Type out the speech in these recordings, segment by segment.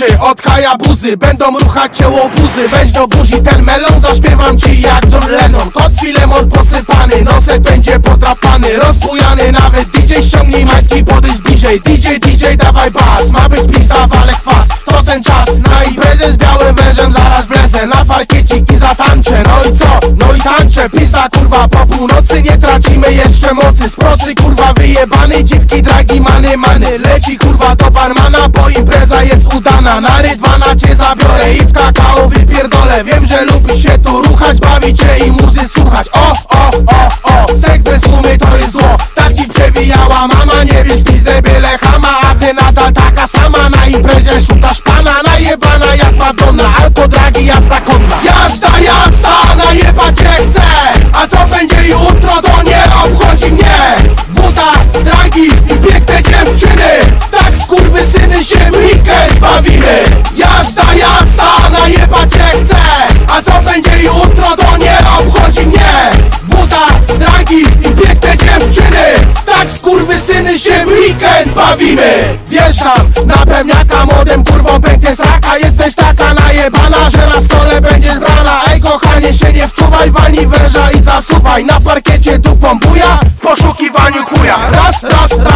uszy od hajabuzy Będą ruchać cię łobuzy. Weź do buzi ten melon Zaśpiewam ci jak John Lennon. Kot filemon posypany Nosek będzie podrapany. Rozbujany nawet DJ ściągnij majtki podejdź bliżej. DJ DJ dawaj bas Ma być Pista kurwa po północy Nie tracimy jeszcze mocy. Z procy kurwa wyjebany Dziwki dragi many many. Leci kurwa do barmana Bo impreza jest udana. Na rydwana cię zabiorę I w kakao wypierdolę. Wiem, że lubi się tu ruchać Bawić się i muzy słuchać. O, o, o, o Sek bez gumy to jest zło. Tak ci przewijała mama Nie wiesz pizdę byle chama. A ty nadal taka sama Na imprezie szukasz pana. Najebana jak Madonna Alko dragi Jazda skurwysyny się w weekend bawimy Jazda jazda Najebać cię chcę. A co będzie jutro to nie obchodzi mnie. Woda, dragi i piękne dziewczyny Tak skurwysyny się w weekend bawimy. Wjeżdżam na pewniaka młodym kurwą pęknie z raka. Jesteś taka najebana, że na stole będziesz brana. Ej kochanie się nie wczuwaj, walnij węża i zasuwaj. Na parkiecie dupą buja, w poszukiwaniu chuja. Raz, raz, raz,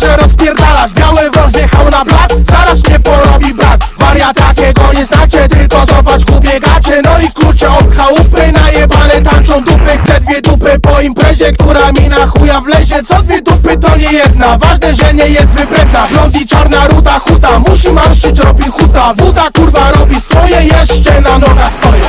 barze rozpierdalać. Biały wąż wjechał na blat, zaraz mnie porobi brat. Wariat takiego nie znacie, tylko zobacz głupie gacie. No i klucze od chałupy, najebane tańczą dupy. Chcę dwie dupy po imprezie, która mi na chuja wlezie. Co dwie dupy to nie jedna, ważne, że nie jest wybredna. Blond i czarna ruda chuta, musi marszczyć Robin Huta. Wuda kurwa robi swoje, jeszcze na nogach stoję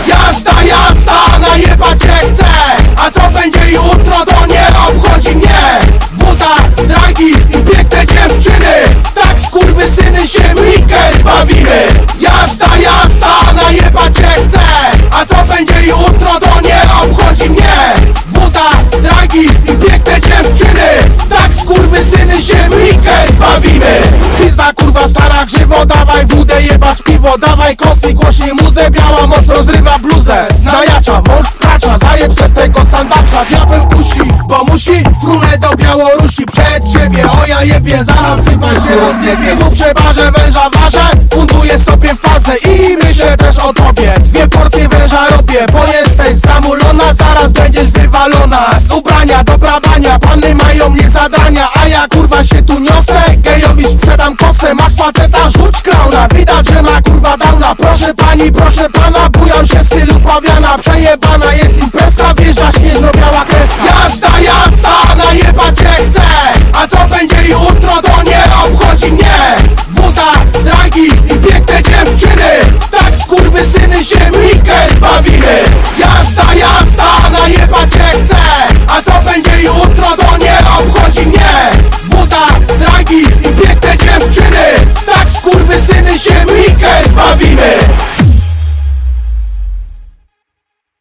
stara grzywo Dawaj wódę jebać piwo Dawaj kosy głośniej muzę Biała moc rozrywa bluzę. Znajacza, wąż wkracza Zajeb przed tego sandacza. Diabeł kusi, bo musi Frunę do Białorusi. Przed ciebie, o ja jebie Zaraz chyba się rozjebie. Tu przeważę węża wasze Funduję sobie fazę I myślę też o tobie. Dwie porcje węża robię Bo jesteś zamulona Zaraz będziesz wywalona. Z ubrania do brawania Panny mają mnie zadania A ja kurwa się tu niosę Sprzedam kosę Masz faceta, rzuć klauna. Widać, że ma kurwa downa Proszę pani, proszę pana Bujam się w stylu pawiana. Przejebana